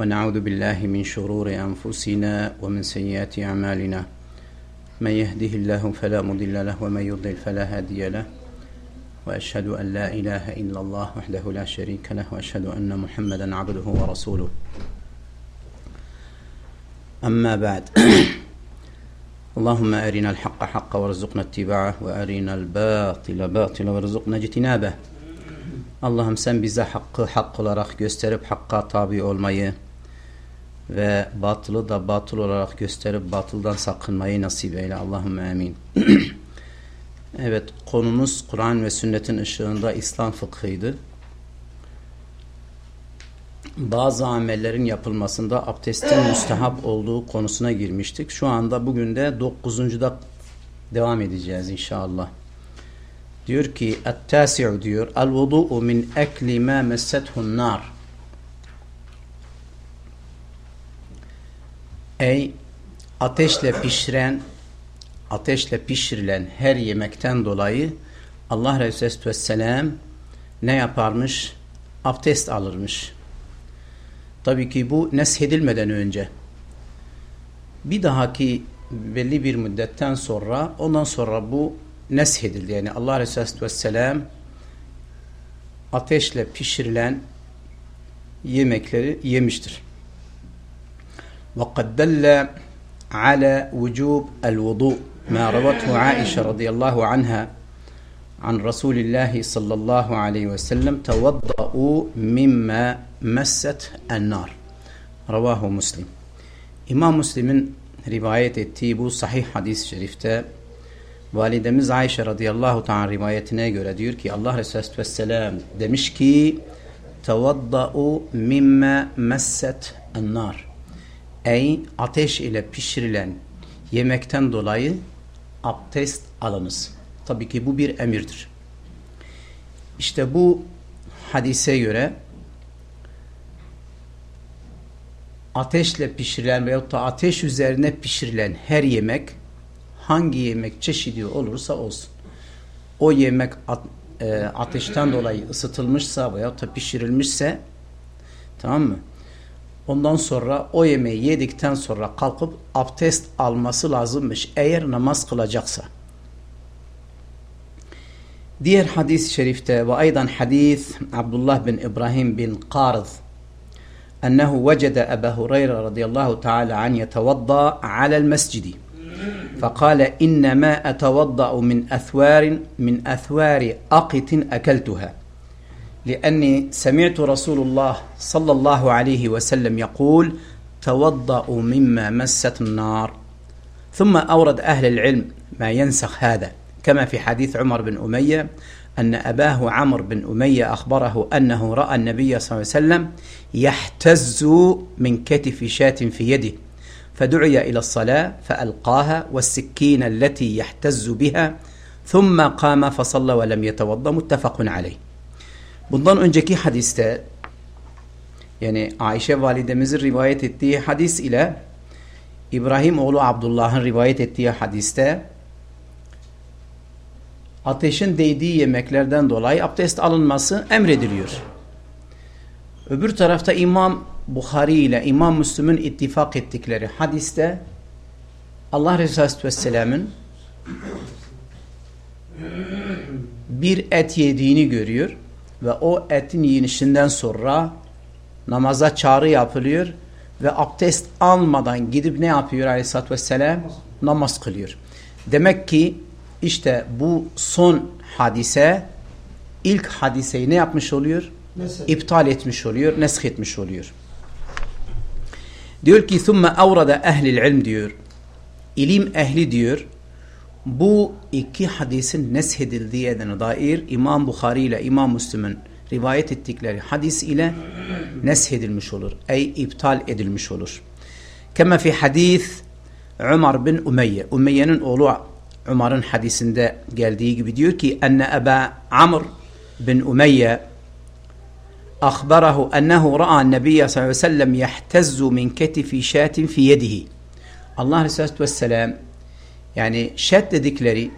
ونعوذ بالله من شرور أنفسنا ومن سيئات أعمالنا. من يهده الله فلا مضل له ومن يضلل فلا هادي له. وأشهد أن لا إله إلا الله وحده لا شريك له وأشهد أن محمدا عبده ورسوله. أما بعد اللهم أرنا الحق حقا وارزقنا اتباعه وأرنا الباطل باطلا وارزقنا اجتنابه. Allah'ım sen bize hakkı hak olarak gösterip hakka tabi olmayı ve batılı da batıl olarak gösterip batıldan sakınmayı nasip eyle. Allah'ım amin. evet konumuz Kur'an ve sünnetin ışığında İslam fıkhıydı. Bazı amellerin yapılmasında abdestin müstehap olduğu konusuna girmiştik. Şu anda bugün de 9. devam edeceğiz inşallah. Diyor ki et-tasi'u diyor el-vudu'u min ekli ma messethu'n. Ey ateşle pişiren ateşle pişirilen her yemekten dolayı Allah Resulü Vesselam ne yaparmış? Abdest alırmış. Tabii ki bu neshedilmeden önce. Bir dahaki belli bir müddetten sonra ondan sonra bu neshedildi. Yani Allah Resulü Vesselam ateşle pişirilen yemekleri yemiştir. وقد دل على وجوب الوضوء ما روته عائشة رضي الله عنها عن رسول الله صلى الله عليه وسلم توضؤوا مما مست النار. رواه مسلم. إمام مسلم رواية التيبو صحيح حديث شريفته. validemiz Ayşe radıyallahu ta'an rivayetine göre diyor ki Allah الله ve selam demiş ki tevaddu mimma masset en ey ateş ile pişirilen yemekten dolayı abdest alınız. Tabii ki bu bir emirdir. İşte bu hadise göre ateşle pişirilen veyahut da ateş üzerine pişirilen her yemek hangi yemek çeşidi olursa olsun o yemek e, ateşten dolayı ısıtılmışsa veyahut da pişirilmişse tamam mı? Ondan sonra o yemeği yedikten sonra kalkıp abdest alması lazımmış eğer namaz kılacaksa. Diğer hadis-i şerifte ve aydan hadis Abdullah bin İbrahim bin Qarz أنه وجد أبا هريرة رضي الله تعالى عنه يتوضأ على المسجد فقال إنما أتوضأ من أثوار من أثوار أقت أكلتها لأني سمعت رسول الله صلى الله عليه وسلم يقول توضأوا مما مست النار. ثم أورد أهل العلم ما ينسخ هذا كما في حديث عمر بن أمية أن أباه عمرو بن أمية أخبره أنه رأى النبي صلى الله عليه وسلم يحتز من كتف شاة في يده فدعي إلى الصلاة فألقاها والسكين التي يحتز بها ثم قام فصلى ولم يتوضأ متفق عليه. Bundan önceki hadiste yani Ayşe validemizin rivayet ettiği hadis ile İbrahim oğlu Abdullah'ın rivayet ettiği hadiste ateşin değdiği yemeklerden dolayı abdest alınması emrediliyor. Öbür tarafta İmam Bukhari ile İmam Müslüm'ün ittifak ettikleri hadiste Allah Resulü Vesselam'ın bir et yediğini görüyor ve o etin yiyişinden sonra namaza çağrı yapılıyor ve abdest almadan gidip ne yapıyor aleyhissalatü vesselam? Namaz kılıyor. Demek ki işte bu son hadise ilk hadiseyi ne yapmış oluyor? Neset. İptal etmiş oluyor, nesk etmiş oluyor. Diyor ki ثُمَّ اَوْرَدَ اَهْلِ الْعِلْمِ diyor. İlim ehli diyor. Bu iki hadisin neshedildiğine dair İmam Bukhari ile İmam Müslüm'ün rivayet ettikleri hadis ile neshedilmiş olur. Ey iptal edilmiş olur. Kema fi hadis Umar bin Umeyye. Umeyye'nin oğlu Umar'ın hadisinde geldiği gibi diyor ki enne Eba Amr bin Umeyye أخبره أنه رأى النبي صلى الله عليه وسلم يحتز من كتف شاة في يده Allah Aleyhisselatü Vesselam yani şet dedikleri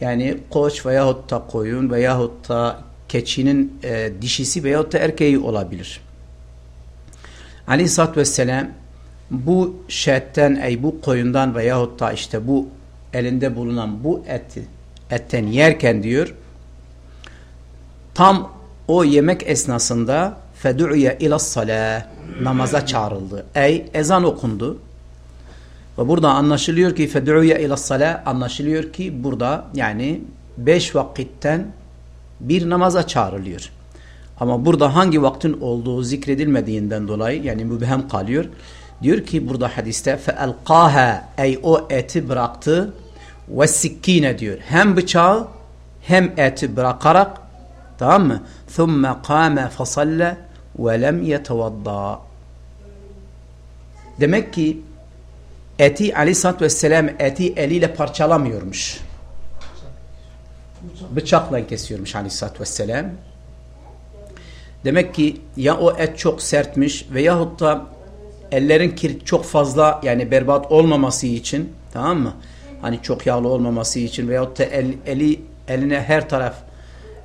yani koç veyahut da koyun veyahut da keçinin e, dişisi veyahut da erkeği olabilir. Aleyhisselatü Vesselam bu şetten ey bu koyundan veyahut da işte bu elinde bulunan bu eti etten yerken diyor tam o yemek esnasında fedu'ye ila salah namaza çağrıldı. Ey ezan okundu. Ve burada anlaşılıyor ki fed'uye ila sala anlaşılıyor ki burada yani beş vakitten bir namaza çağrılıyor. Ama burada hangi vaktin olduğu zikredilmediğinden dolayı yani mübhem kalıyor. Diyor ki burada hadiste fe'elqaha ey o eti bıraktı ve sikkine diyor. Hem bıçağı hem eti bırakarak tamam mı? Thumma kâme fasalle ve lem yetevadda. Demek ki eti aleyhissalatü vesselam eti eliyle parçalamıyormuş. Bıçakla kesiyormuş aleyhissalatü vesselam. Demek ki ya o et çok sertmiş veyahut da ellerin kir çok fazla yani berbat olmaması için tamam mı? Hani çok yağlı olmaması için veyahut da el, eli eline her taraf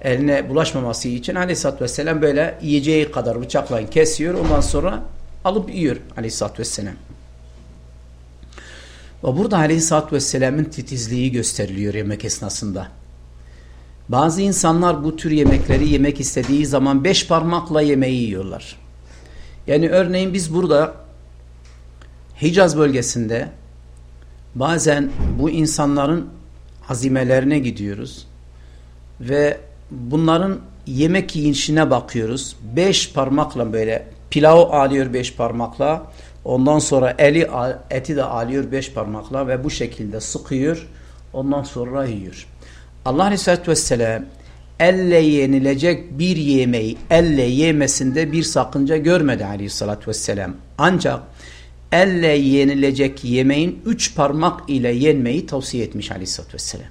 eline bulaşmaması için aleyhissalatü vesselam böyle yiyeceği kadar bıçakla kesiyor. Ondan sonra alıp yiyor aleyhissalatü vesselam. Ve burada aleyhissalatü vesselamın titizliği gösteriliyor yemek esnasında. Bazı insanlar bu tür yemekleri yemek istediği zaman beş parmakla yemeği yiyorlar. Yani örneğin biz burada Hicaz bölgesinde bazen bu insanların azimelerine gidiyoruz ve bunların yemek yiyişine bakıyoruz. Beş parmakla böyle pilav alıyor beş parmakla. Ondan sonra eli eti de alıyor beş parmakla ve bu şekilde sıkıyor. Ondan sonra yiyor. Allah Aleyhisselatü Vesselam elle yenilecek bir yemeği elle yemesinde bir sakınca görmedi Aleyhisselatü Vesselam. Ancak elle yenilecek yemeğin üç parmak ile yenmeyi tavsiye etmiş Aleyhisselatü Vesselam.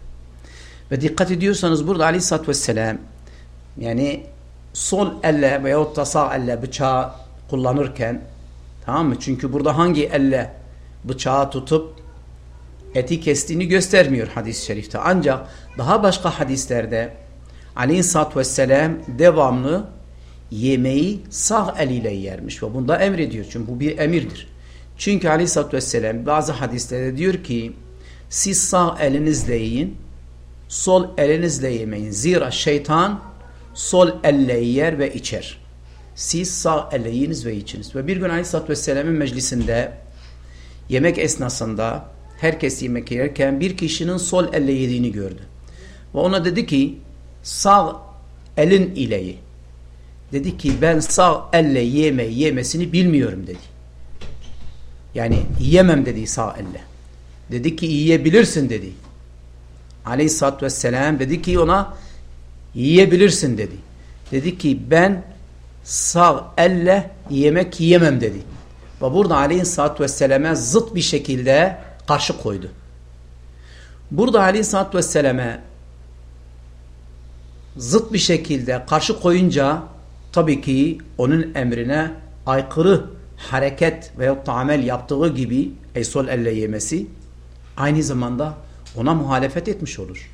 Ve dikkat ediyorsanız burada aleyhissalatü vesselam yani sol elle veyahut da sağ elle bıçağı kullanırken tamam mı? Çünkü burada hangi elle bıçağı tutup eti kestiğini göstermiyor hadis-i şerifte. Ancak daha başka hadislerde aleyhissalatü vesselam devamlı yemeği sağ eliyle yermiş ve bunda emrediyor. Çünkü bu bir emirdir. Çünkü aleyhissalatü vesselam bazı hadislerde diyor ki siz sağ elinizle yiyin sol elinizle yemeyin. Zira şeytan sol elle yer ve içer. Siz sağ elle yiyiniz ve içiniz. Ve bir gün Aleyhisselatü Vesselam'ın meclisinde yemek esnasında herkes yemek yerken bir kişinin sol elle yediğini gördü. Ve ona dedi ki sağ elin ile Dedi ki ben sağ elle yeme yemesini bilmiyorum dedi. Yani yiyemem dedi sağ elle. Dedi ki yiyebilirsin dedi. Aleyhisselatü Vesselam dedi ki ona yiyebilirsin dedi. Dedi ki ben sağ elle yemek yiyemem dedi. Ve burada Aleyhisselatü Vesselam'a zıt bir şekilde karşı koydu. Burada Aleyhisselatü Vesselam'a zıt bir şekilde karşı koyunca tabii ki onun emrine aykırı hareket veyahut da amel yaptığı gibi ey sol elle yemesi aynı zamanda ona muhalefet etmiş olur.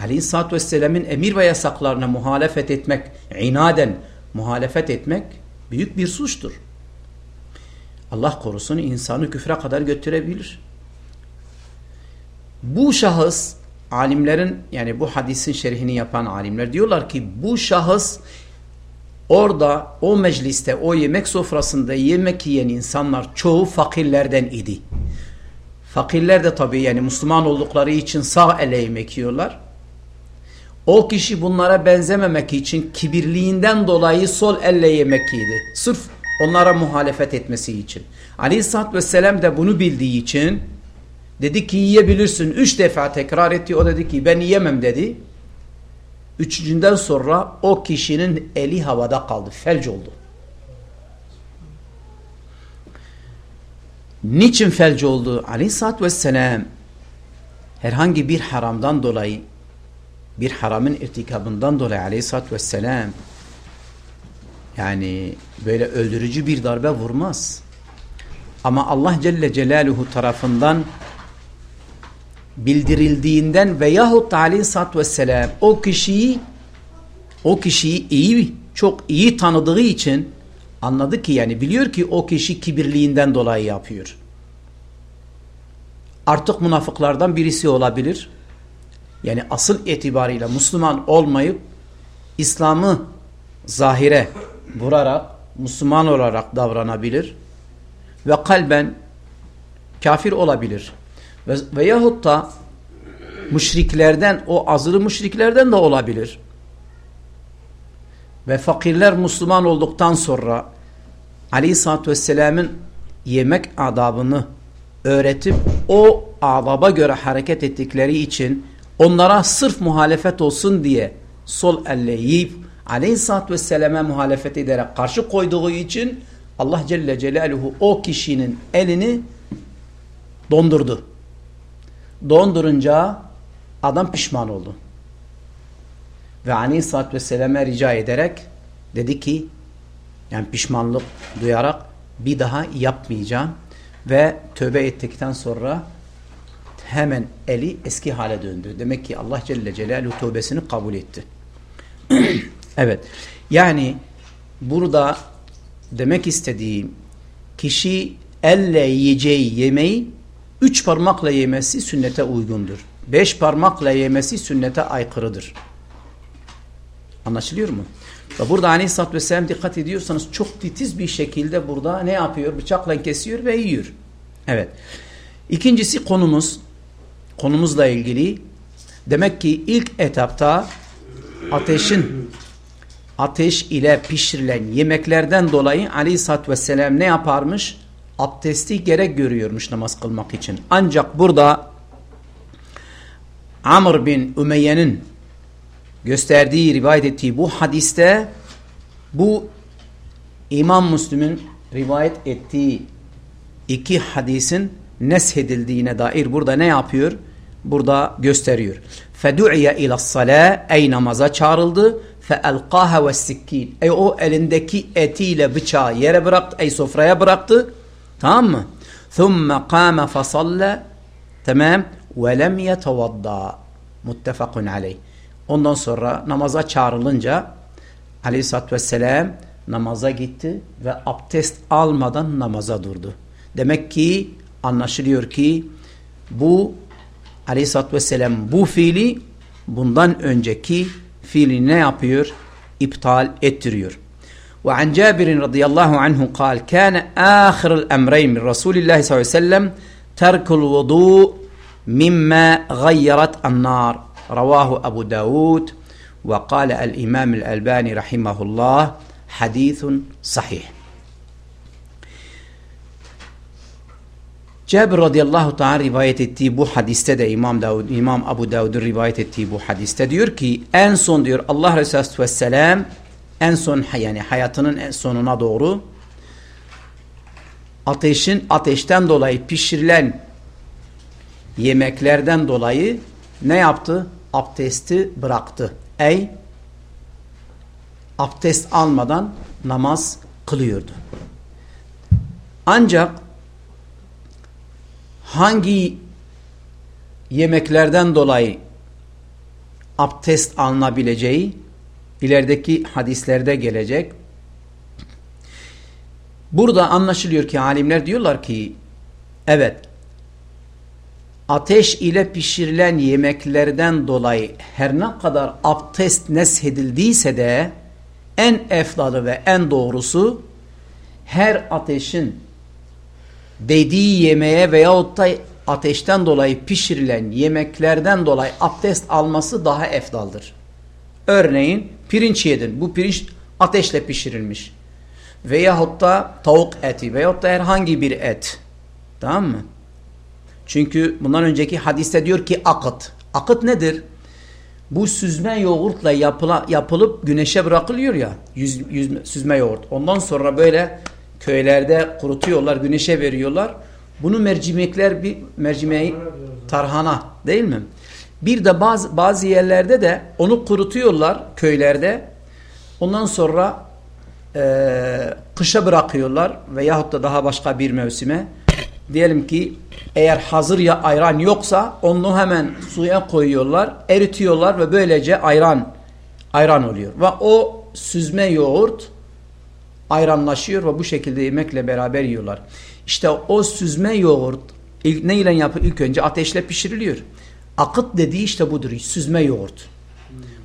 Aleyhisselatü Vesselam'ın emir ve yasaklarına muhalefet etmek, inaden muhalefet etmek büyük bir suçtur. Allah korusun insanı küfre kadar götürebilir. Bu şahıs alimlerin yani bu hadisin şerhini yapan alimler diyorlar ki bu şahıs orada o mecliste o yemek sofrasında yemek yiyen insanlar çoğu fakirlerden idi. Fakirler de tabii yani Müslüman oldukları için sağ ele yemek yiyorlar. O kişi bunlara benzememek için kibirliğinden dolayı sol elle yemek yedi. Sırf onlara muhalefet etmesi için. Aleyhisselatü Vesselam da bunu bildiği için dedi ki yiyebilirsin. Üç defa tekrar etti. O dedi ki ben yiyemem dedi. Üçüncünden sonra o kişinin eli havada kaldı. Felç oldu. Niçin felç oldu? Aleyhisselatü vesselam herhangi bir haramdan dolayı bir haramın irtikabından dolayı aleyhissalatü vesselam yani böyle öldürücü bir darbe vurmaz. Ama Allah Celle Celaluhu tarafından bildirildiğinden veyahut da aleyhissalatü vesselam o kişiyi o kişiyi iyi çok iyi tanıdığı için anladı ki yani biliyor ki o kişi kibirliğinden dolayı yapıyor. Artık münafıklardan birisi olabilir. Yani asıl itibariyle Müslüman olmayıp İslam'ı zahire vurarak Müslüman olarak davranabilir ve kalben kafir olabilir. Ve, veyahut da müşriklerden o azılı müşriklerden de olabilir. Ve fakirler Müslüman olduktan sonra Aleyhisselatü Vesselam'ın yemek adabını öğretip o adaba göre hareket ettikleri için onlara sırf muhalefet olsun diye sol elle yiyip Aleyhisselatü Vesselam'a muhalefet ederek karşı koyduğu için Allah Celle Celaluhu o kişinin elini dondurdu. Dondurunca adam pişman oldu. Ve Aleyhisselatü Vesselam'a rica ederek dedi ki yani pişmanlık duyarak bir daha yapmayacağım ve tövbe ettikten sonra hemen eli eski hale döndü. Demek ki Allah Celle Celaluhu tövbesini kabul etti. evet. Yani burada demek istediğim kişi elle yiyeceği yemeği üç parmakla yemesi sünnete uygundur. Beş parmakla yemesi sünnete aykırıdır. Anlaşılıyor mu? Ve burada aleyhissalatü vesselam dikkat ediyorsanız çok titiz bir şekilde burada ne yapıyor? Bıçakla kesiyor ve yiyor. Evet. İkincisi konumuz. Konumuzla ilgili. Demek ki ilk etapta ateşin ateş ile pişirilen yemeklerden dolayı aleyhissalatü vesselam ne yaparmış? Abdesti gerek görüyormuş namaz kılmak için. Ancak burada Amr bin Ümeyye'nin gösterdiği, rivayet ettiği bu hadiste bu İmam Müslüm'ün rivayet ettiği iki hadisin neshedildiğine dair burada ne yapıyor? Burada gösteriyor. فَدُعِيَ اِلَى الصَّلَاءِ Ey namaza çağrıldı. فَاَلْقَاهَ وَالسِّكِّينَ Ey o elindeki etiyle bıçağı yere bıraktı, ey sofraya bıraktı. Tamam mı? ثُمَّ قَامَ فَصَلَّ Tamam. وَلَمْ يَتَوَضَّى Muttefakun aleyh. Ondan sonra namaza çağrılınca aleyhissalatü vesselam namaza gitti ve abdest almadan namaza durdu. Demek ki anlaşılıyor ki bu aleyhissalatü vesselam bu fiili bundan önceki fiili ne yapıyor? İptal ettiriyor. وعن جابر رضي الله عنه قال كان آخر الأمرين من رسول الله صلى الله عليه وسلم ترك الوضوء مما غيرت النار رواه أبو داود وقال الإمام الألباني رحمه الله حديث صحيح Cabir radıyallahu ta'ala rivayet ettiği bu hadiste de İmam Davud, İmam Abu Davud'un rivayet ettiği bu hadiste diyor ki en son diyor Allah Resulü Vesselam en son yani hayatının en sonuna doğru ateşin ateşten dolayı pişirilen yemeklerden dolayı ne yaptı? abdesti bıraktı. Ey abdest almadan namaz kılıyordu. Ancak hangi yemeklerden dolayı abdest alınabileceği ilerideki hadislerde gelecek. Burada anlaşılıyor ki alimler diyorlar ki evet ateş ile pişirilen yemeklerden dolayı her ne kadar abdest neshedildiyse de en efdalı ve en doğrusu her ateşin dediği yemeğe veyahut da ateşten dolayı pişirilen yemeklerden dolayı abdest alması daha efdaldır. Örneğin pirinç yedin. Bu pirinç ateşle pişirilmiş. Veyahut da tavuk eti veyahut da herhangi bir et. Tamam mı? Çünkü bundan önceki hadiste diyor ki akıt. Akıt nedir? Bu süzme yoğurtla yapıla, yapılıp güneşe bırakılıyor ya. Yüz, yüz, süzme yoğurt. Ondan sonra böyle köylerde kurutuyorlar, güneşe veriyorlar. Bunu mercimekler bir mercimeği tarhana değil mi? Bir de bazı bazı yerlerde de onu kurutuyorlar köylerde. Ondan sonra e, kışa bırakıyorlar veyahut da daha başka bir mevsime. Diyelim ki eğer hazır ya ayran yoksa onu hemen suya koyuyorlar, eritiyorlar ve böylece ayran ayran oluyor. Ve o süzme yoğurt ayranlaşıyor ve bu şekilde yemekle beraber yiyorlar. İşte o süzme yoğurt ilk, ne ile yapıyor? İlk önce ateşle pişiriliyor. Akıt dediği işte budur. Süzme yoğurt.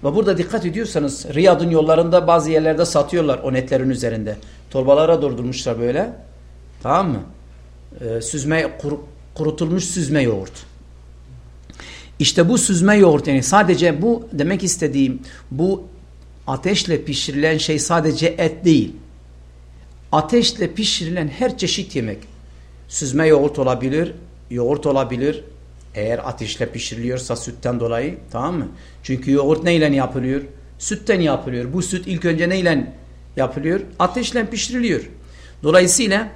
Ve burada dikkat ediyorsanız Riyad'ın yollarında bazı yerlerde satıyorlar o netlerin üzerinde. Torbalara durdurmuşlar böyle. Tamam mı? Ee, süzme kur, kurutulmuş süzme yoğurt. İşte bu süzme yoğurt yani sadece bu demek istediğim bu ateşle pişirilen şey sadece et değil. Ateşle pişirilen her çeşit yemek. Süzme yoğurt olabilir, yoğurt olabilir. Eğer ateşle pişiriliyorsa sütten dolayı tamam mı? Çünkü yoğurt neyle yapılıyor? Sütten yapılıyor. Bu süt ilk önce neyle yapılıyor? Ateşle pişiriliyor. Dolayısıyla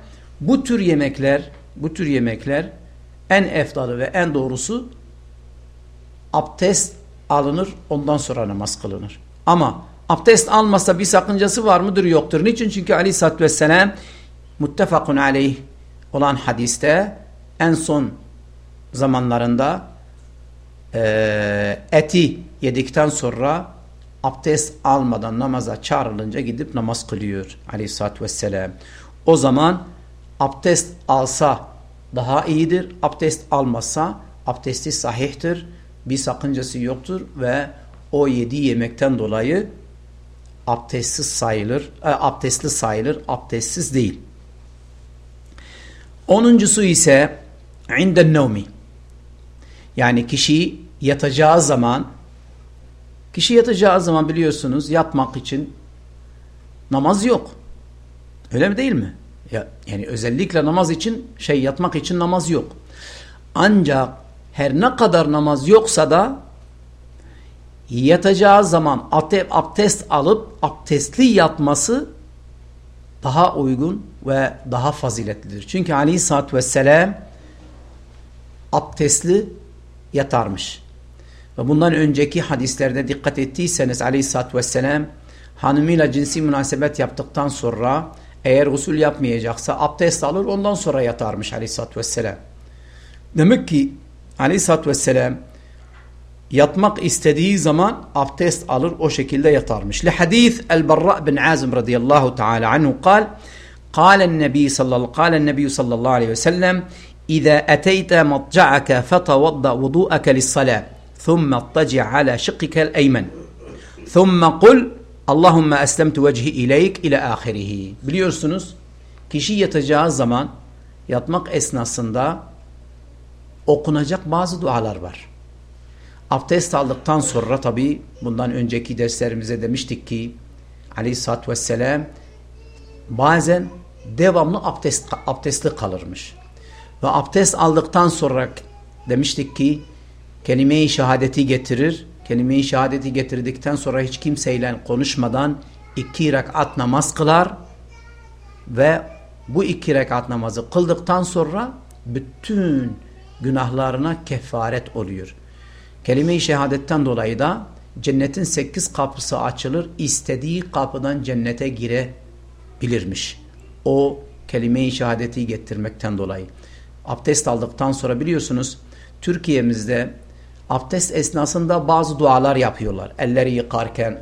bu tür yemekler, bu tür yemekler en eftalı ve en doğrusu abdest alınır ondan sonra namaz kılınır. Ama abdest almasa bir sakıncası var mıdır yoktur. Niçin? Çünkü aleyhissalatü vesselam muttefakun aleyh olan hadiste en son zamanlarında e, eti yedikten sonra abdest almadan namaza çağrılınca gidip namaz kılıyor aleyhissalatü vesselam. O zaman abdest alsa daha iyidir. Abdest almazsa abdesti sahihtir. Bir sakıncası yoktur ve o yediği yemekten dolayı abdestsiz sayılır, e, abdestli sayılır, abdestsiz değil. Onuncusu ise inden nevmi. Yani kişi yatacağı zaman kişi yatacağı zaman biliyorsunuz yatmak için namaz yok. Öyle mi değil mi? Ya, yani özellikle namaz için şey yatmak için namaz yok. Ancak her ne kadar namaz yoksa da yatacağı zaman abdest alıp abdestli yatması daha uygun ve daha faziletlidir. Çünkü aleyhissalatü vesselam abdestli yatarmış. Ve bundan önceki hadislerde dikkat ettiyseniz aleyhissalatü vesselam hanımıyla cinsi münasebet yaptıktan sonra eğer usul yapmayacaksa abdest alır ondan sonra yatarmış aleyhissalatü vesselam. Demek ki aleyhissalatü vesselam yatmak istediği zaman abdest alır o şekilde yatarmış. Li hadis el-Barra bin Azim radıyallahu teala anhu kal قال النبي صلى الله قال النبي صلى الله عليه وسلم إذا أتيت مضجعك فتوضأ وضوءك للصلاة ثم اضطجع على شقك الأيمن ثم قل Allahümme eslemtu vecihi ileyk ile ahirihi. Biliyorsunuz kişi yatacağı zaman yatmak esnasında okunacak bazı dualar var. Abdest aldıktan sonra tabi bundan önceki derslerimize demiştik ki aleyhissalatü vesselam bazen devamlı abdest, abdestli kalırmış. Ve abdest aldıktan sonra demiştik ki kelime-i şehadeti getirir kelime-i şehadeti getirdikten sonra hiç kimseyle konuşmadan iki rekat namaz kılar ve bu iki rekat namazı kıldıktan sonra bütün günahlarına kefaret oluyor. Kelime-i şehadetten dolayı da cennetin sekiz kapısı açılır. istediği kapıdan cennete girebilirmiş. O kelime-i şehadeti getirmekten dolayı. Abdest aldıktan sonra biliyorsunuz Türkiye'mizde abdest esnasında bazı dualar yapıyorlar. Elleri yıkarken,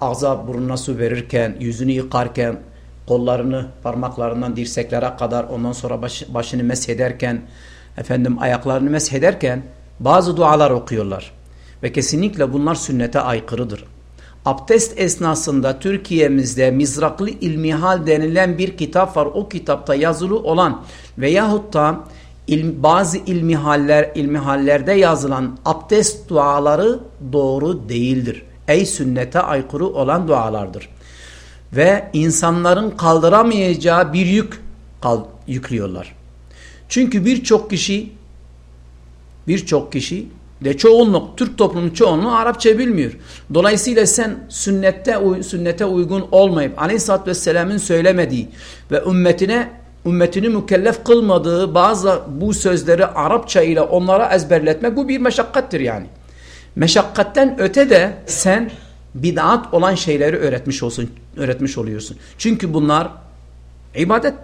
ağza burnuna su verirken, yüzünü yıkarken, kollarını parmaklarından dirseklere kadar ondan sonra baş, başını meshederken, efendim ayaklarını meshederken bazı dualar okuyorlar. Ve kesinlikle bunlar sünnete aykırıdır. Abdest esnasında Türkiye'mizde Mizraklı İlmihal denilen bir kitap var. O kitapta yazılı olan veyahut da il, bazı ilmihaller, ilmihallerde yazılan abdest duaları doğru değildir. Ey sünnete aykırı olan dualardır. Ve insanların kaldıramayacağı bir yük kal, yüklüyorlar. Çünkü birçok kişi birçok kişi de çoğunluk Türk toplumunun çoğunluğu Arapça bilmiyor. Dolayısıyla sen sünnette sünnete uygun olmayıp Aleyhisselatü Vesselam'ın söylemediği ve ümmetine ümmetini mükellef kılmadığı bazı bu sözleri Arapça ile onlara ezberletmek bu bir meşakkattir yani. Meşakkatten öte de sen bid'at olan şeyleri öğretmiş olsun, öğretmiş oluyorsun. Çünkü bunlar ibadet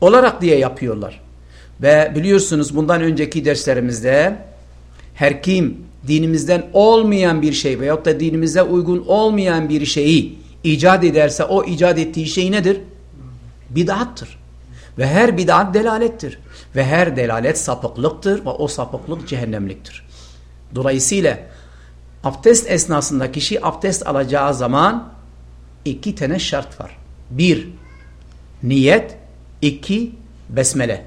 olarak diye yapıyorlar. Ve biliyorsunuz bundan önceki derslerimizde her kim dinimizden olmayan bir şey veyahut da dinimize uygun olmayan bir şeyi icat ederse o icat ettiği şey nedir? Bid'attır. Ve her bid'at delalettir. Ve her delalet sapıklıktır ve o sapıklık cehennemliktir. Dolayısıyla abdest esnasında kişi abdest alacağı zaman iki tane şart var. Bir, niyet. iki besmele.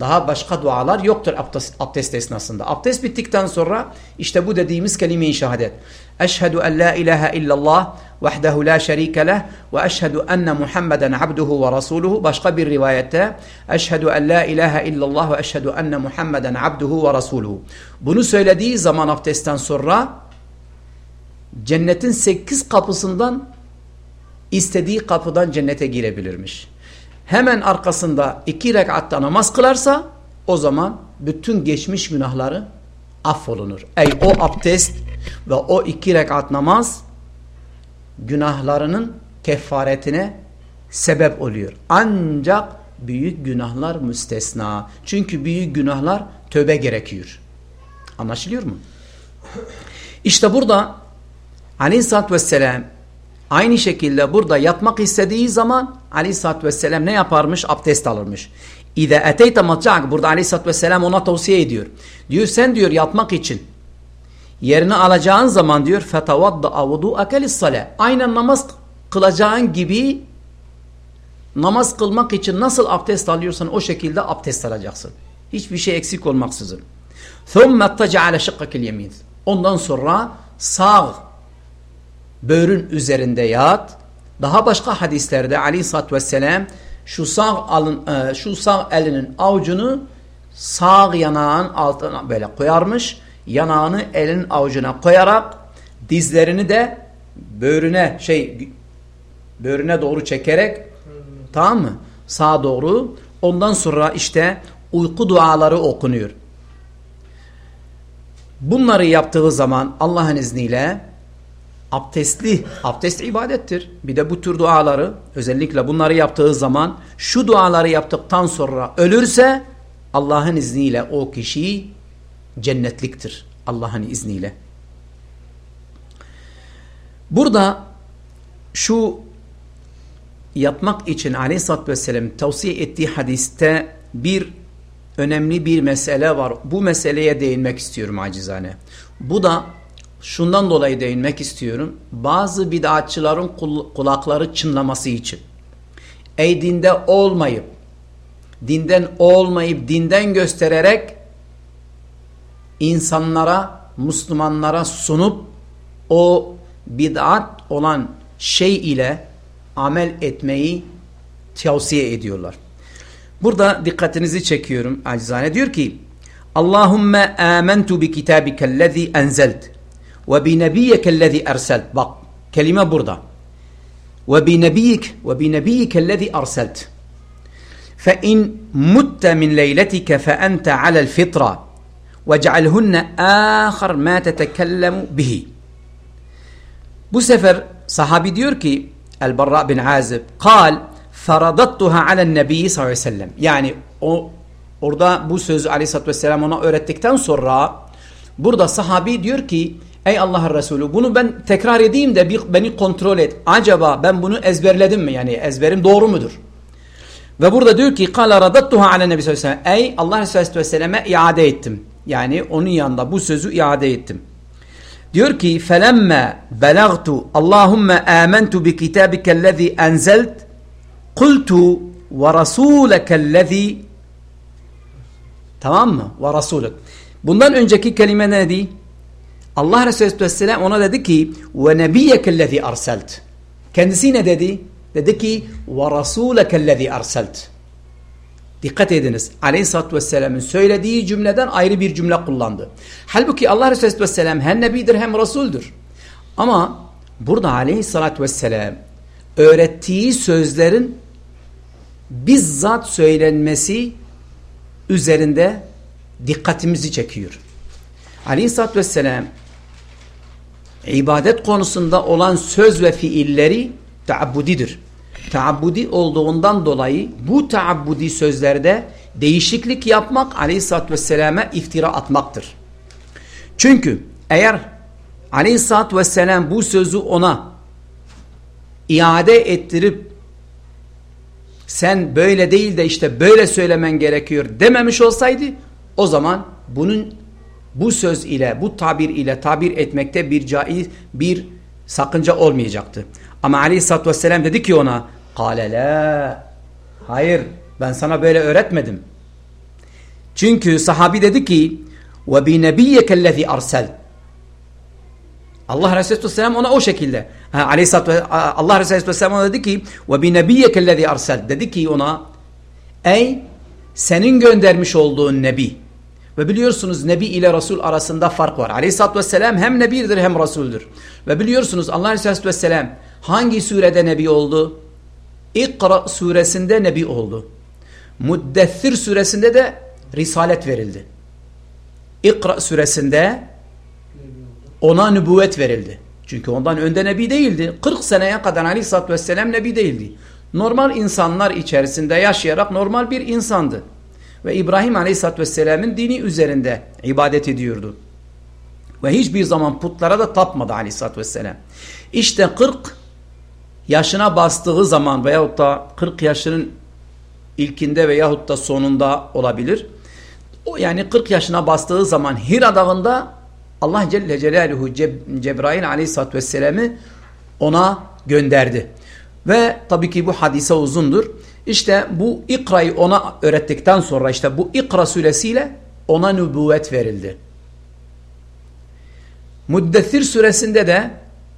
Daha başka dualar yoktur abdest, abdest esnasında. Abdest bittikten sonra işte bu dediğimiz kelime-i şehadet. Eşhedü en la ilahe illallah vahdehu la şerike leh ve eşhedü enne Muhammeden abduhu ve rasuluhu. Başka bir rivayette eşhedü en la ilahe illallah ve eşhedü enne Muhammeden abduhu ve rasuluhu. Bunu söylediği zaman abdestten sonra cennetin sekiz kapısından istediği kapıdan cennete girebilirmiş hemen arkasında iki rekatta namaz kılarsa o zaman bütün geçmiş günahları affolunur. Ey o abdest ve o iki rekat namaz günahlarının kefaretine sebep oluyor. Ancak büyük günahlar müstesna. Çünkü büyük günahlar tövbe gerekiyor. Anlaşılıyor mu? İşte burada aleyhissalatü vesselam Aynı şekilde burada yatmak istediği zaman aleyhissalatü vesselam ne yaparmış? Abdest alırmış. İde eteyte matca'k burada aleyhissalatü vesselam ona tavsiye ediyor. Diyor sen diyor yatmak için yerini alacağın zaman diyor fetavadda vudu'ake lissale. Aynen namaz kılacağın gibi namaz kılmak için nasıl abdest alıyorsan o şekilde abdest alacaksın. Hiçbir şey eksik olmaksızın. ثُمَّ اتَّجَعَلَ شِقَّكِ الْيَمِينَ Ondan sonra sağ böğrün üzerinde yat. Daha başka hadislerde aleyhissalatü vesselam şu sağ, alın, e, şu sağ elinin avucunu sağ yanağın altına böyle koyarmış. Yanağını elin avucuna koyarak dizlerini de böğrüne şey böğrüne doğru çekerek tamam mı? Sağa doğru. Ondan sonra işte uyku duaları okunuyor. Bunları yaptığı zaman Allah'ın izniyle abdestli, abdest ibadettir. Bir de bu tür duaları özellikle bunları yaptığı zaman şu duaları yaptıktan sonra ölürse Allah'ın izniyle o kişi cennetliktir. Allah'ın izniyle. Burada şu yapmak için aleyhissalatü vesselam tavsiye ettiği hadiste bir önemli bir mesele var. Bu meseleye değinmek istiyorum acizane. Bu da şundan dolayı değinmek istiyorum. Bazı bid'atçıların kulakları çınlaması için. Ey dinde olmayıp, dinden olmayıp, dinden göstererek insanlara, Müslümanlara sunup o bid'at olan şey ile amel etmeyi tavsiye ediyorlar. Burada dikkatinizi çekiyorum acizane. Diyor ki Allahümme amentu bi kitabikellezi enzelt وبنبيك الذي أرسلت. بق. كلمة بردة. وبنبيك وبنبيك الذي أرسلت. فإن مت من ليلتك فأنت على الفطرة واجعلهن آخر ما تتكلم به. بوسفر صحابي ديوركي البراء بن عازب قال فرضتها على النبي صلى الله عليه وسلم. يعني orada bu عليه الصلاة والسلام ve Selam تنصر öğrettikten صحابي burada Ey Allah'ın Resulü bunu ben tekrar edeyim de bir beni kontrol et. Acaba ben bunu ezberledim mi? Yani ezberim doğru mudur? Ve burada diyor ki kala radattuha ala nebi sallallahu. Ey Allah Resulü aleyhi ve iade ettim. Yani onun yanında bu sözü iade ettim. Diyor ki felemme belagtu Allahumme amentu bi kitabikellezî enzelt kultu ve rasulekellezî Tamam mı? Ve. Bundan önceki kelime neydi? Allah Resulü Aleyhisselam ona dedi ki ve nebiyyekellezi arselt. Kendisi ne dedi? Dedi ki ve rasulekellezi arselt. Dikkat ediniz. Aleyhisselatü Vesselam'ın söylediği cümleden ayrı bir cümle kullandı. Halbuki Allah Resulü Vesselam hem nebidir hem rasuldür. Ama burada Aleyhisselatü Vesselam öğrettiği sözlerin bizzat söylenmesi üzerinde dikkatimizi çekiyor. Aleyhisselatü Vesselam ibadet konusunda olan söz ve fiilleri taabbudidir. Taabbudi olduğundan dolayı bu taabbudi sözlerde değişiklik yapmak Aleyhisselatü Vesselam'a iftira atmaktır. Çünkü eğer Aleyhisselatü Vesselam bu sözü ona iade ettirip sen böyle değil de işte böyle söylemen gerekiyor dememiş olsaydı o zaman bunun bu söz ile bu tabir ile tabir etmekte bir caiz bir sakınca olmayacaktı. Ama aleyhissalatü vesselam dedi ki ona kâle hayır ben sana böyle öğretmedim. Çünkü sahabi dedi ki ve bi nebiyyekellezi arsel Allah Resulü Aleyhisselam ona o şekilde. Ha, Aleyhisselatü Allah Resulü Aleyhisselam ona dedi ki ve bi nebiyyekellezi arsel dedi ki ona ey senin göndermiş olduğun nebi ve biliyorsunuz Nebi ile Resul arasında fark var. Aleyhisselatü Vesselam hem Nebidir hem Resul'dür. Ve biliyorsunuz Allah Aleyhisselatü Vesselam hangi surede Nebi oldu? İkra suresinde Nebi oldu. Muddessir suresinde de Risalet verildi. İkra suresinde ona nübüvvet verildi. Çünkü ondan önde Nebi değildi. 40 seneye kadar Aleyhisselatü Vesselam Nebi değildi. Normal insanlar içerisinde yaşayarak normal bir insandı. Ve İbrahim Aleyhisselatü Vesselam'ın dini üzerinde ibadet ediyordu. Ve hiçbir zaman putlara da tapmadı Aleyhisselatü Vesselam. İşte 40 yaşına bastığı zaman veyahut da 40 yaşının ilkinde veyahut da sonunda olabilir. O yani 40 yaşına bastığı zaman Hira dağında Allah Celle Celaluhu Ceb Cebrail Aleyhisselatü Vesselam'ı ona gönderdi. Ve tabii ki bu hadise uzundur. İşte bu ikrayı ona öğrettikten sonra işte bu ikra suresiyle ona nübüvvet verildi. Muddessir suresinde de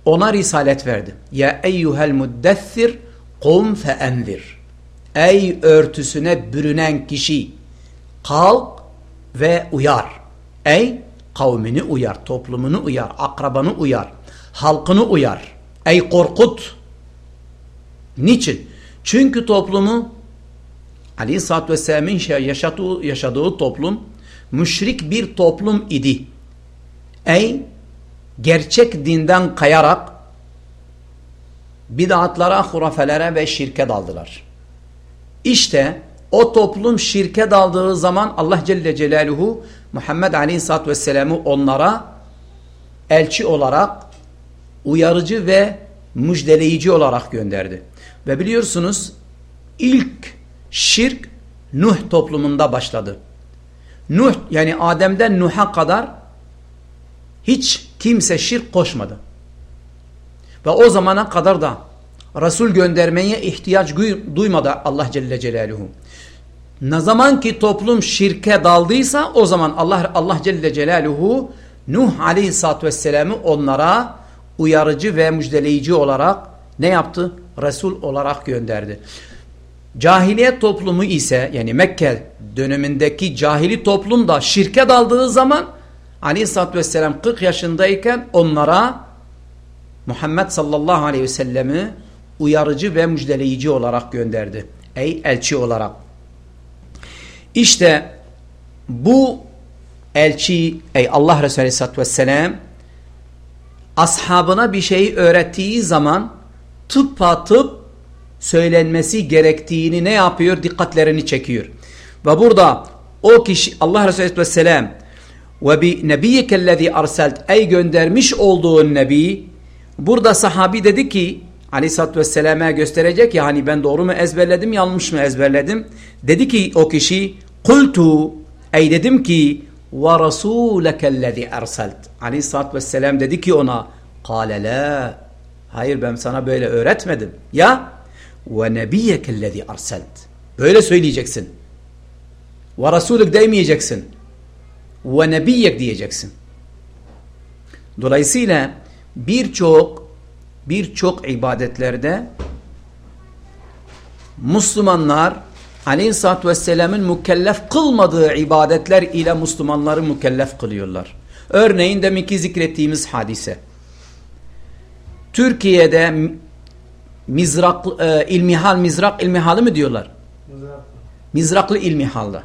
ona risalet verdi. Ya eyyuhel muddessir kum feendir. Ey örtüsüne bürünen kişi kalk ve uyar. Ey kavmini uyar, toplumunu uyar, akrabanı uyar, halkını uyar. Ey korkut. Niçin? Çünkü toplumu Aleyhisselatü Vesselam'ın yaşadığı, yaşadığı toplum müşrik bir toplum idi. Ey gerçek dinden kayarak bid'atlara, hurafelere ve şirke daldılar. İşte o toplum şirke daldığı zaman Allah Celle Celaluhu Muhammed Aleyhisselatü Vesselam'ı onlara elçi olarak uyarıcı ve müjdeleyici olarak gönderdi. Ve biliyorsunuz ilk şirk Nuh toplumunda başladı. Nuh yani Adem'den Nuh'a kadar hiç kimse şirk koşmadı. Ve o zamana kadar da Resul göndermeye ihtiyaç duymadı Allah Celle Celaluhu. Ne zaman ki toplum şirke daldıysa o zaman Allah Allah Celle Celaluhu Nuh Aleyhisselatü Vesselam'ı onlara uyarıcı ve müjdeleyici olarak ne yaptı? Resul olarak gönderdi. Cahiliyet toplumu ise yani Mekke dönemindeki cahili toplum da şirke daldığı zaman Aleyhisselatü Vesselam 40 yaşındayken onlara Muhammed sallallahu aleyhi ve sellemi uyarıcı ve müjdeleyici olarak gönderdi. Ey elçi olarak. İşte bu elçi ey Allah Resulü aleyhisselatü vesselam ashabına bir şeyi öğrettiği zaman tıpatıp söylenmesi gerektiğini ne yapıyor? Dikkatlerini çekiyor. Ve burada o kişi Allah Resulü Aleyhisselam ve bi nebiyyekellezi arselt ey göndermiş olduğun nebi burada sahabi dedi ki Aleyhisselatü Vesselam'a gösterecek ya hani ben doğru mu ezberledim yanlış mı ezberledim dedi ki o kişi kultu ey dedim ki ve rasulekellezi erselt Aleyhisselatü Vesselam dedi ki ona kâle la Hayır ben sana böyle öğretmedim. Ya ve nebiyyekellezi arselt. Böyle söyleyeceksin. Ve rasulük demeyeceksin. Ve nebiyyek diyeceksin. Dolayısıyla birçok birçok ibadetlerde Müslümanlar Aleyhisselatü Vesselam'ın mükellef kılmadığı ibadetler ile Müslümanları mükellef kılıyorlar. Örneğin deminki zikrettiğimiz hadise. Türkiye'de mizrak, e, ilmihal, mizrak ilmihalı mı diyorlar? Mizraklı ilmi halde.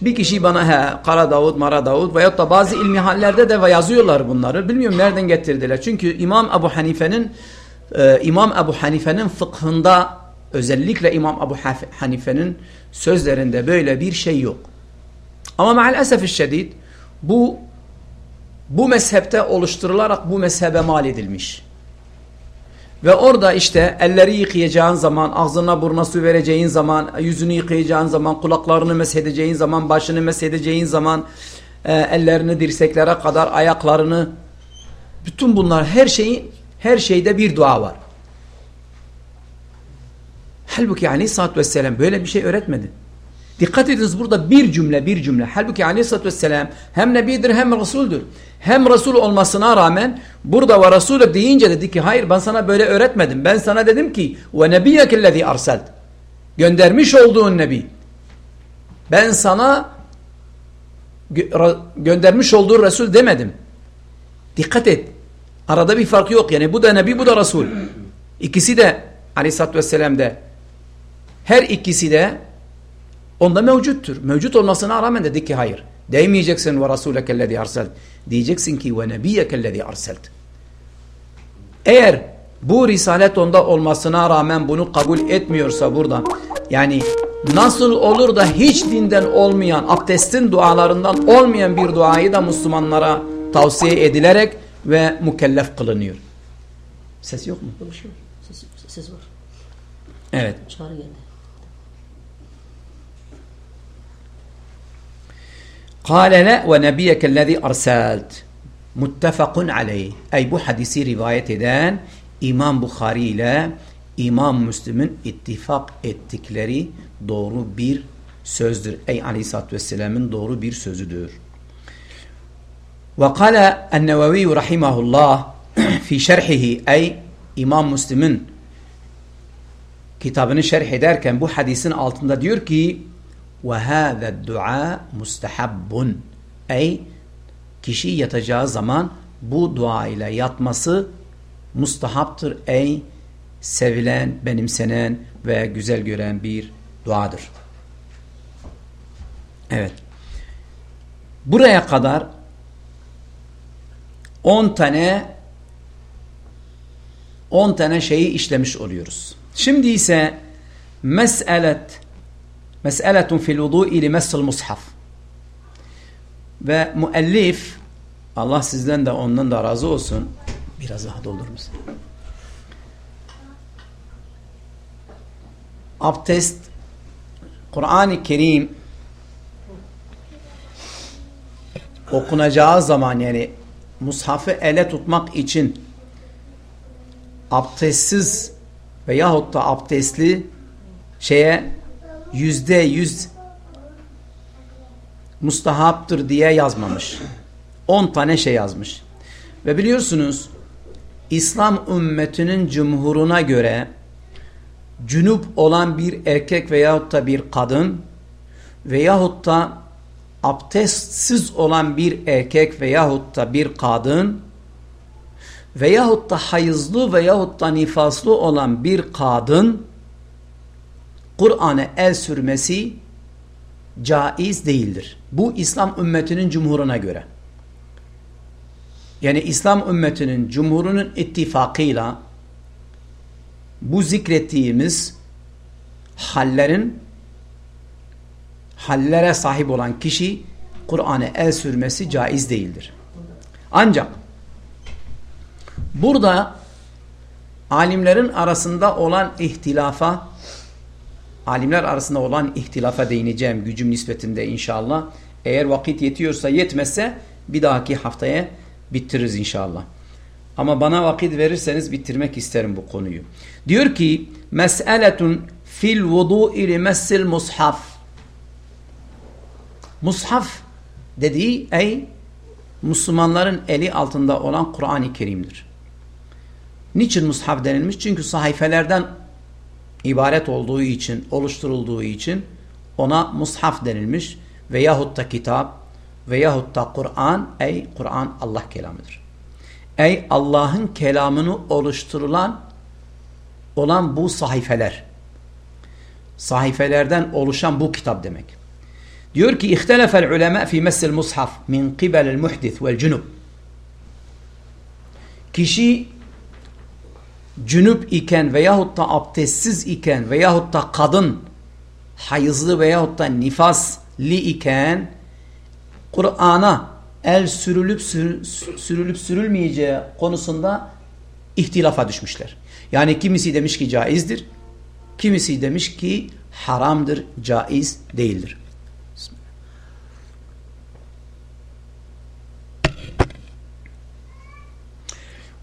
Bir kişi bana he Kara Davud, Mara Davud veyahut da bazı ilmi hallerde de yazıyorlar bunları. Bilmiyorum nereden getirdiler. Çünkü İmam Ebu Hanife'nin e, İmam Ebu Hanife'nin fıkhında özellikle İmam Ebu Hanife'nin sözlerinde böyle bir şey yok. Ama maalesef şiddet bu bu mezhepte oluşturularak bu mezhebe mal edilmiş. Ve orada işte elleri yıkayacağın zaman, ağzına burnuna su vereceğin zaman, yüzünü yıkayacağın zaman, kulaklarını mesedeceğin zaman, başını mesedeceğin zaman, e, ellerini dirseklere kadar, ayaklarını, bütün bunlar her şeyi, her şeyde bir dua var. Halbuki aleyhissalatü vesselam böyle bir şey öğretmedi. Dikkat ediniz burada bir cümle bir cümle. Halbuki aleyhissalatü vesselam hem nebidir hem resuldür. Hem resul olmasına rağmen burada ve resulü deyince dedi ki hayır ben sana böyle öğretmedim. Ben sana dedim ki ve nebiyyekellezi arselt. Göndermiş olduğun nebi. Ben sana gö göndermiş olduğu resul demedim. Dikkat et. Arada bir fark yok. Yani bu da nebi bu da resul. İkisi de aleyhissalatü vesselam de her ikisi de onda mevcuttur. Mevcut olmasına rağmen dedik ki hayır. Demeyeceksin ve rasulekellezi arselt. Diyeceksin ki ve nebiyyekellezi arselt. Eğer bu risalet onda olmasına rağmen bunu kabul etmiyorsa burada yani nasıl olur da hiç dinden olmayan abdestin dualarından olmayan bir duayı da Müslümanlara tavsiye edilerek ve mükellef kılınıyor. Ses yok mu? Yok şey Ses, ses var. Evet. Çağrı geldi. قال لا ونبيك الذي أرسلت متفق عليه أي bu hadisi rivayet eden İmam Bukhari ile İmam Müslim'in ittifak ettikleri doğru bir sözdür. Ey Aleyhisselatü Vesselam'ın doğru bir sözüdür. وقال النووي رحمه الله في şerhihi ey İmam Müslim'in kitabını şerh ederken bu hadisin altında diyor ki وَهَذَا الدُّعَاء مُسْتَحَبٌ Ey kişi yatacağı zaman bu dua ile yatması mustahaptır. Ey sevilen, benimsenen ve güzel gören bir duadır. Evet. Buraya kadar 10 tane 10 tane şeyi işlemiş oluyoruz. Şimdi ise mes'elet mes'eletun fil vudu'i li messil mushaf ve müellif Allah sizden de ondan da razı olsun biraz daha doldurur musun? Abdest Kur'an-ı Kerim okunacağı zaman yani mushafı ele tutmak için abdestsiz veyahut da abdestli şeye yüzde yüz mustahaptır diye yazmamış. On tane şey yazmış. Ve biliyorsunuz İslam ümmetinin cumhuruna göre cünüp olan bir erkek veyahut da bir kadın veyahut da abdestsiz olan bir erkek veyahut da bir kadın veyahut da hayızlı veyahut da nifaslı olan bir kadın Kur'an'a el sürmesi caiz değildir. Bu İslam ümmetinin cumhuruna göre. Yani İslam ümmetinin cumhurunun ittifakıyla bu zikrettiğimiz hallerin hallere sahip olan kişi Kur'an'a el sürmesi caiz değildir. Ancak burada alimlerin arasında olan ihtilafa alimler arasında olan ihtilafa değineceğim gücüm nispetinde inşallah. Eğer vakit yetiyorsa yetmezse bir dahaki haftaya bitiririz inşallah. Ama bana vakit verirseniz bitirmek isterim bu konuyu. Diyor ki mes'eletun fil vudu'i li messil mushaf. Mushaf dediği ey Müslümanların eli altında olan Kur'an-ı Kerim'dir. Niçin mushaf denilmiş? Çünkü sahifelerden ibaret olduğu için, oluşturulduğu için ona mushaf denilmiş veyahut da kitap veyahut da Kur'an ey Kur'an Allah kelamıdır. Ey Allah'ın kelamını oluşturulan olan bu sahifeler. sahifelerden oluşan bu kitap demek. Diyor ki ihtelefel ulema fi mesel mushaf min qibelel muhdith vel cunub. Kişi cünüp iken veyahut da abdestsiz iken veyahut da kadın hayızlı veyahut da nifasli iken Kur'an'a el sürülüp sürülüp sürülmeyeceği konusunda ihtilafa düşmüşler. Yani kimisi demiş ki caizdir, kimisi demiş ki haramdır, caiz değildir.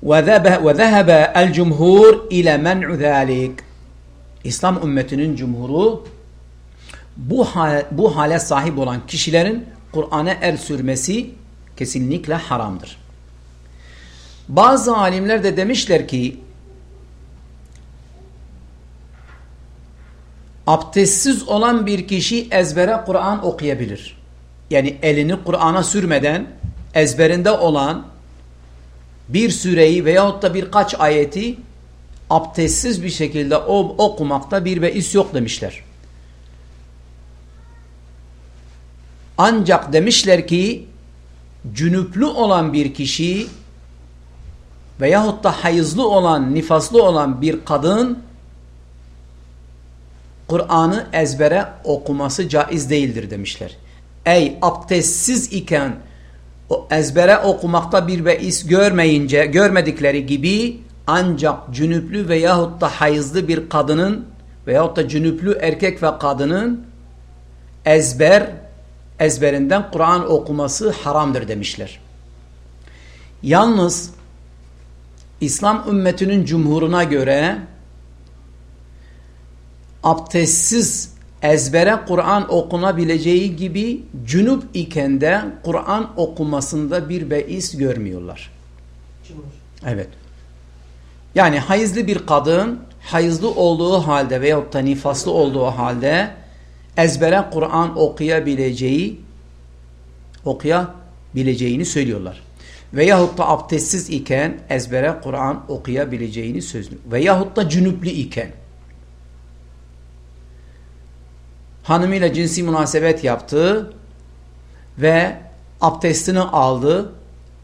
وذهب الجمهور إلى منع ذلك İslam ümmetinin cumhuru bu, hal, bu hale sahip olan kişilerin Kur'an'a el sürmesi kesinlikle haramdır. Bazı alimler de demişler ki abdestsiz olan bir kişi ezbere Kur'an okuyabilir. Yani elini Kur'an'a sürmeden ezberinde olan bir süreyi veyahut da birkaç ayeti abdestsiz bir şekilde okumakta bir beis yok demişler. Ancak demişler ki cünüplü olan bir kişi veyahut da hayızlı olan, nifaslı olan bir kadın Kur'an'ı ezbere okuması caiz değildir demişler. Ey abdestsiz iken ezbere okumakta bir beis görmeyince, görmedikleri gibi ancak cünüplü veyahut da hayızlı bir kadının veyahut da cünüplü erkek ve kadının ezber ezberinden Kur'an okuması haramdır demişler. Yalnız İslam ümmetinin cumhuruna göre abdestsiz ezbere Kur'an okunabileceği gibi cünüp iken de Kur'an okumasında bir beis görmüyorlar. Evet. Yani hayızlı bir kadın hayızlı olduğu halde veyahut da nifaslı olduğu halde ezbere Kur'an okuyabileceği okuyabileceğini söylüyorlar. Veyahut da abdestsiz iken ezbere Kur'an okuyabileceğini söylüyor. Veyahut da cünüplü iken hanımıyla cinsi münasebet yaptı ve abdestini aldı.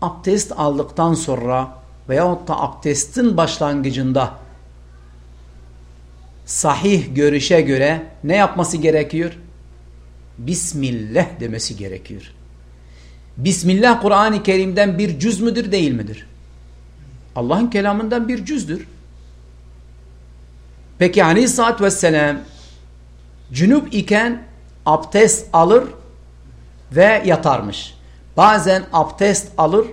Abdest aldıktan sonra veyahut da abdestin başlangıcında sahih görüşe göre ne yapması gerekiyor? Bismillah demesi gerekiyor. Bismillah Kur'an-ı Kerim'den bir cüz müdür değil midir? Allah'ın kelamından bir cüzdür. Peki aleyhissalatü vesselam cünüp iken abdest alır ve yatarmış. Bazen abdest alır,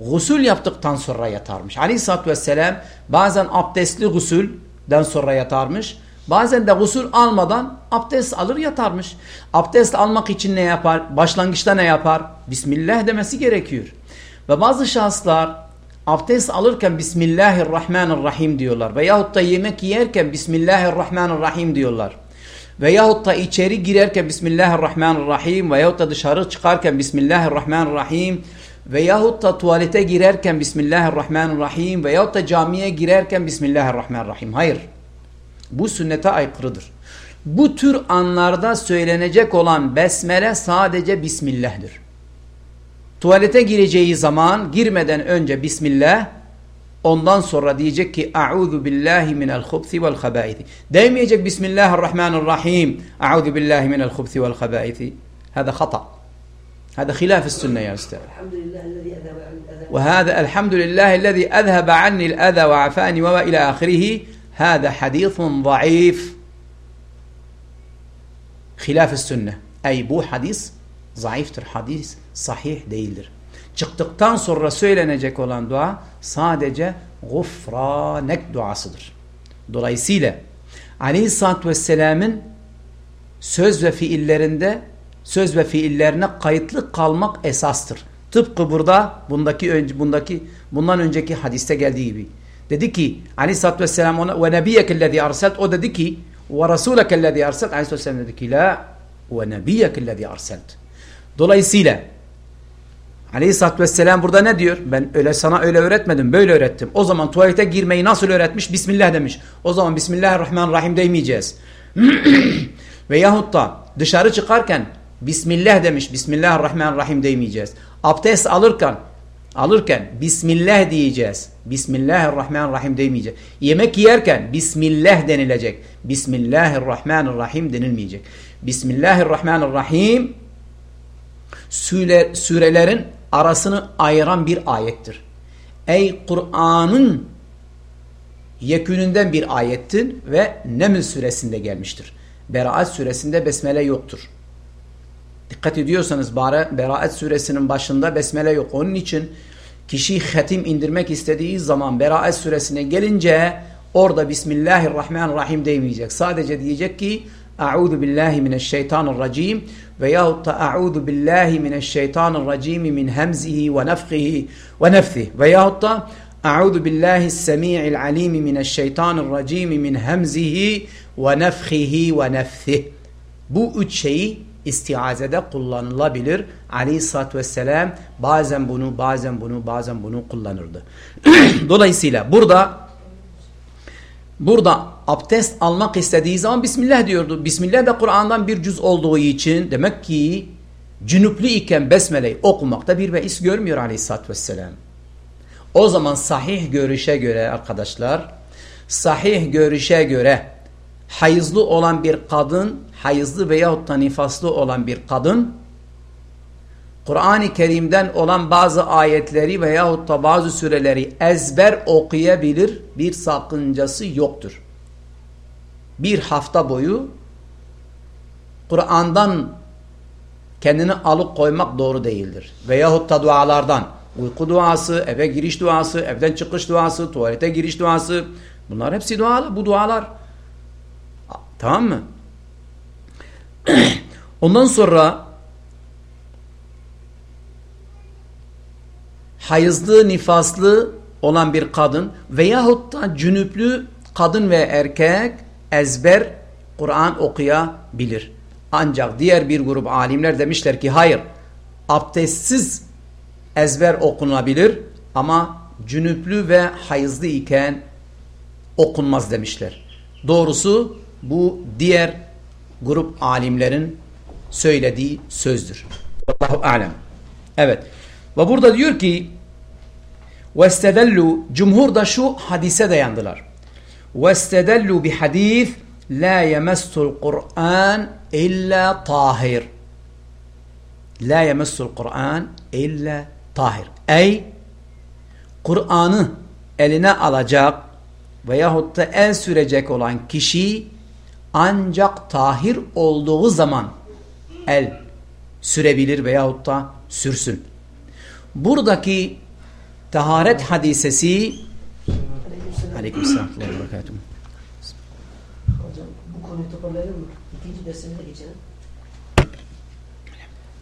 gusül yaptıktan sonra yatarmış. Aleyhisselatü vesselam bazen abdestli gusülden sonra yatarmış. Bazen de gusül almadan abdest alır yatarmış. Abdest almak için ne yapar? Başlangıçta ne yapar? Bismillah demesi gerekiyor. Ve bazı şahıslar abdest alırken Bismillahirrahmanirrahim diyorlar. Veyahut da yemek yerken Bismillahirrahmanirrahim diyorlar. Veyahut da içeri girerken Bismillahirrahmanirrahim veyahut da dışarı çıkarken Bismillahirrahmanirrahim veyahut da tuvalete girerken Bismillahirrahmanirrahim veyahut da camiye girerken Bismillahirrahmanirrahim. Hayır. Bu sünnete aykırıdır. Bu tür anlarda söylenecek olan besmele sadece Bismillah'dır. Tuvalete gireceği zaman girmeden önce Bismillah ondan sonra diyecek ki A'udhu billahi minel hubsi vel habaithi. Demeyecek Bismillahirrahmanirrahim. A'udhu billahi minel hubsi vel habaithi. هذا خطأ هذا خلاف السنة يا أستاذ الحمد لله الذي أذهب عني وهذا الحمد لله الذي أذهب عني الأذى وعفاني وإلى آخره هذا حديث ضعيف خلاف السنة أي bu hadis zayıftır. Hadis sahih değildir. Çıktıktan sonra söylenecek olan dua sadece gufranek duasıdır. Dolayısıyla Aleyhisselatü Vesselam'ın söz ve fiillerinde söz ve fiillerine kayıtlı kalmak esastır. Tıpkı burada bundaki bundaki bundan önceki hadiste geldiği gibi. Dedi ki Aleyhisselatü Vesselam ona ve nebiyyekellezi arselt o dedi ki ve rasulekellezi arselt Aleyhisselatü Vesselam dedi ki la ve nebiyyekellezi arselt. Dolayısıyla Aleyhisselatü Vesselam burada ne diyor? Ben öyle sana öyle öğretmedim, böyle öğrettim. O zaman tuvalete girmeyi nasıl öğretmiş? Bismillah demiş. O zaman Bismillahirrahmanirrahim demeyeceğiz. Veyahut da dışarı çıkarken Bismillah demiş. Bismillahirrahmanirrahim demeyeceğiz. Abdest alırken alırken Bismillah diyeceğiz. Bismillahirrahmanirrahim demeyeceğiz. Yemek yerken Bismillah denilecek. Bismillahirrahmanirrahim denilmeyecek. Bismillahirrahmanirrahim süre, sürelerin arasını ayıran bir ayettir. Ey Kur'an'ın yekününden bir ayettir ve Neml suresinde gelmiştir. Beraat suresinde besmele yoktur. Dikkat ediyorsanız Beraat suresinin başında besmele yok. Onun için kişi hatim indirmek istediği zaman Beraat suresine gelince orada Bismillahirrahmanirrahim demeyecek. Sadece diyecek ki A'udhu billahi mineşşeytanirracim veyahut da A'udhu billahi mineşşeytanirracim min hemzihi ve nefhihi ve nefthih veyahut da A'udhu billahi semi'il alim mineşşeytanirracim min hemzihi ve nefhihi ve nefthih. Bu üç şeyi istiazede kullanılabilir. Aleyhisselatü Vesselam bazen bunu, bazen bunu, bazen bunu kullanırdı. Dolayısıyla burada burada abdest almak istediği zaman Bismillah diyordu. Bismillah da Kur'an'dan bir cüz olduğu için demek ki cünüplü iken Besmele'yi okumakta bir beis görmüyor Aleyhisselatü Vesselam. O zaman sahih görüşe göre arkadaşlar, sahih görüşe göre hayızlı olan bir kadın, hayızlı veyahut da nifaslı olan bir kadın, Kur'an-ı Kerim'den olan bazı ayetleri veyahut da bazı süreleri ezber okuyabilir, bir sakıncası yoktur. Bir hafta boyu Kur'an'dan kendini alıp koymak doğru değildir. Veyahut da dualardan, uyku duası, eve giriş duası, evden çıkış duası, tuvalete giriş duası, bunlar hepsi dualar, bu dualar. Tamam mı? Ondan sonra hayızlı, nifaslı olan bir kadın veyahut da cünüplü kadın ve erkek ezber Kur'an okuyabilir. Ancak diğer bir grup alimler demişler ki hayır abdestsiz ezber okunabilir ama cünüplü ve hayızlı iken okunmaz demişler. Doğrusu bu diğer grup alimlerin söylediği sözdür. Allahu alem. Evet. Ve burada diyor ki vestedellü cumhur da şu hadise dayandılar. وَاسْتَدَلُّوا بِحَدِيث لَا يَمَسُّ الْقُرْآنِ إِلَّا طَاهِرٍ La yemessul Kur'an illa tahir. Ey Kur'an'ı eline alacak veyahut da el sürecek olan kişi ancak tahir olduğu zaman el sürebilir veyahut da sürsün. Buradaki taharet hadisesi Aleykümselam. Aleykümselam. Hocam bu konuyu toparlayalım mı? İkinci dersine de geçelim.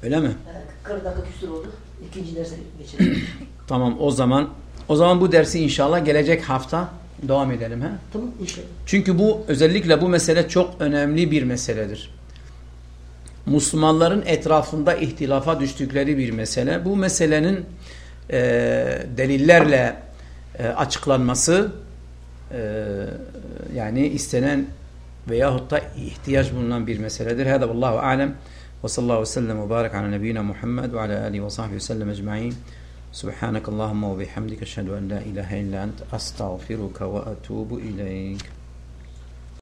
Öyle mi? Evet, 40 dakika küsur oldu. İkinci derse geçelim. Tamam o zaman o zaman bu dersi inşallah gelecek hafta devam edelim. He? tamam inşallah. Çünkü bu özellikle bu mesele çok önemli bir meseledir. Müslümanların etrafında ihtilafa düştükleri bir mesele. Bu meselenin e, delillerle e, açıklanması yani istenen veyahut da ihtiyaç bulunan bir meseledir. Hada vallahu alem ve sallallahu ve sellem ve barik ala nebiyyina Muhammed ve ala alihi ve sahbihi ve sellem ecma'in. Subhanakallahumma ve bihamdika eşhedü en la ilahe illa ent estağfiruka ve etûbu ileyk.